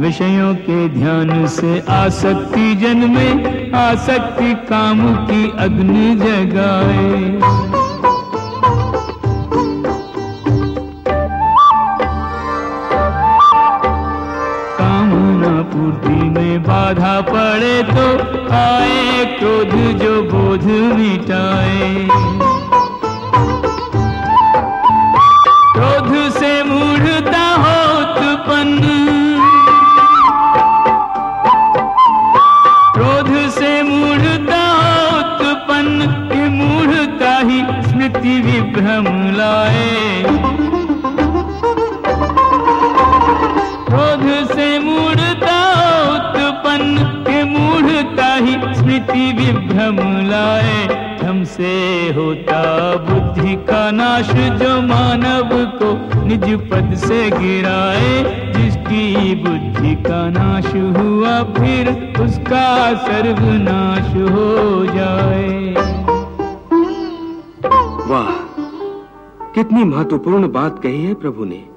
विषयों के ध्यान से आसक्ति जन्मे आसक्ति काम की अग्नि जगाए। पूर्ति में बाधा पड़े तो आए क्रोध जो बोध मिटाए। उत्पन्न मूढ़ता ही स्मृति विभ्रम लाए। क्रोध से मूढ़ता, उत्पन्न के मूढ़ता ही स्मृति विभ्रम लाए। हमसे होता बुद्धि का नाश जो मानव को निज पद से गिराए। जिसकी बुद्धि का नाश हुआ, फिर उसका सर्वनाश हो जाए। वाह कितनी महत्वपूर्ण बात कही है प्रभु ने।